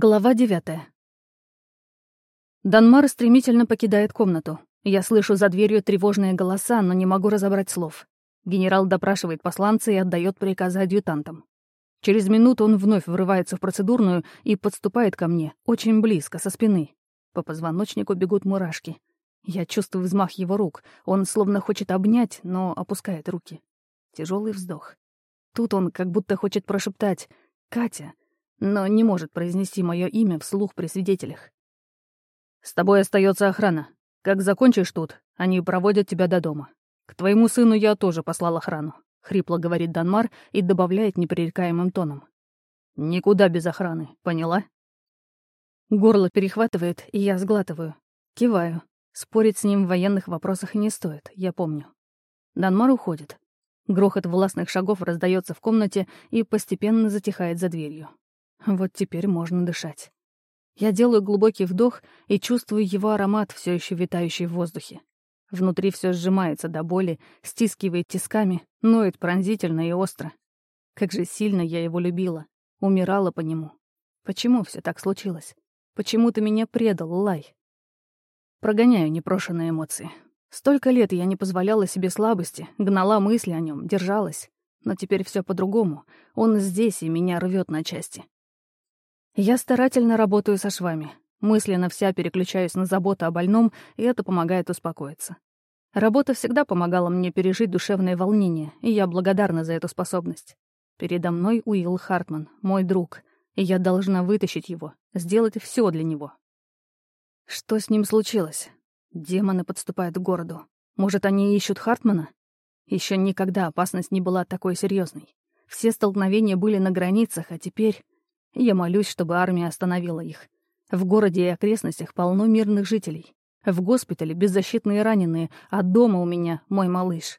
Глава девятая. Данмар стремительно покидает комнату. Я слышу за дверью тревожные голоса, но не могу разобрать слов. Генерал допрашивает посланца и отдает приказы адъютантам. Через минуту он вновь врывается в процедурную и подступает ко мне, очень близко, со спины. По позвоночнику бегут мурашки. Я чувствую взмах его рук. Он словно хочет обнять, но опускает руки. Тяжелый вздох. Тут он как будто хочет прошептать «Катя», но не может произнести мое имя вслух при свидетелях. «С тобой остается охрана. Как закончишь тут, они проводят тебя до дома. К твоему сыну я тоже послал охрану», — хрипло говорит Данмар и добавляет непререкаемым тоном. «Никуда без охраны, поняла?» Горло перехватывает, и я сглатываю. Киваю. Спорить с ним в военных вопросах не стоит, я помню. Данмар уходит. Грохот властных шагов раздается в комнате и постепенно затихает за дверью. Вот теперь можно дышать. Я делаю глубокий вдох и чувствую его аромат, все еще витающий в воздухе. Внутри все сжимается до боли, стискивает тисками, ноет пронзительно и остро. Как же сильно я его любила, умирала по нему. Почему все так случилось? Почему ты меня предал, Лай? Прогоняю непрошенные эмоции. Столько лет я не позволяла себе слабости, гнала мысли о нем, держалась. Но теперь все по-другому. Он здесь и меня рвет на части. Я старательно работаю со швами. Мысленно вся переключаюсь на заботу о больном, и это помогает успокоиться. Работа всегда помогала мне пережить душевное волнение, и я благодарна за эту способность. Передо мной Уилл Хартман, мой друг, и я должна вытащить его, сделать все для него. Что с ним случилось? Демоны подступают к городу. Может, они ищут Хартмана? Еще никогда опасность не была такой серьезной. Все столкновения были на границах, а теперь... Я молюсь, чтобы армия остановила их. В городе и окрестностях полно мирных жителей. В госпитале беззащитные раненые, а дома у меня мой малыш.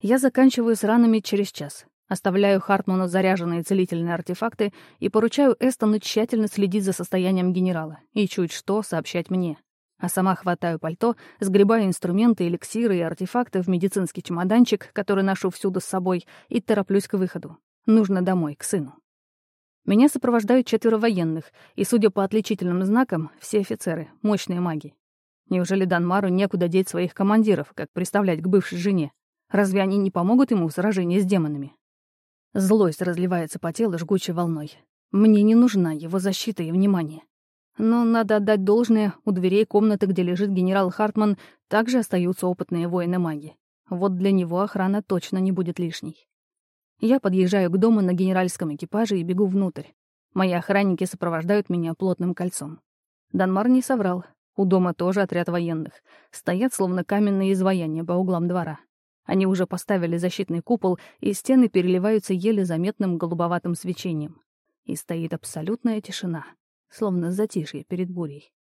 Я заканчиваю с ранами через час. Оставляю Хартману заряженные целительные артефакты и поручаю Эстону тщательно следить за состоянием генерала и чуть что сообщать мне. А сама хватаю пальто, сгребаю инструменты, эликсиры и артефакты в медицинский чемоданчик, который ношу всюду с собой, и тороплюсь к выходу. Нужно домой, к сыну. Меня сопровождают четверо военных, и, судя по отличительным знакам, все офицеры, мощные маги. Неужели Данмару некуда деть своих командиров, как представлять к бывшей жене? Разве они не помогут ему в сражении с демонами? Злость разливается по телу жгучей волной. Мне не нужна его защита и внимание. Но надо отдать должное, у дверей комнаты, где лежит генерал Хартман, также остаются опытные воины-маги. Вот для него охрана точно не будет лишней. Я подъезжаю к дому на генеральском экипаже и бегу внутрь. Мои охранники сопровождают меня плотным кольцом. Данмар не соврал. У дома тоже отряд военных. Стоят словно каменные изваяния по углам двора. Они уже поставили защитный купол, и стены переливаются еле заметным голубоватым свечением. И стоит абсолютная тишина, словно затишье перед бурей.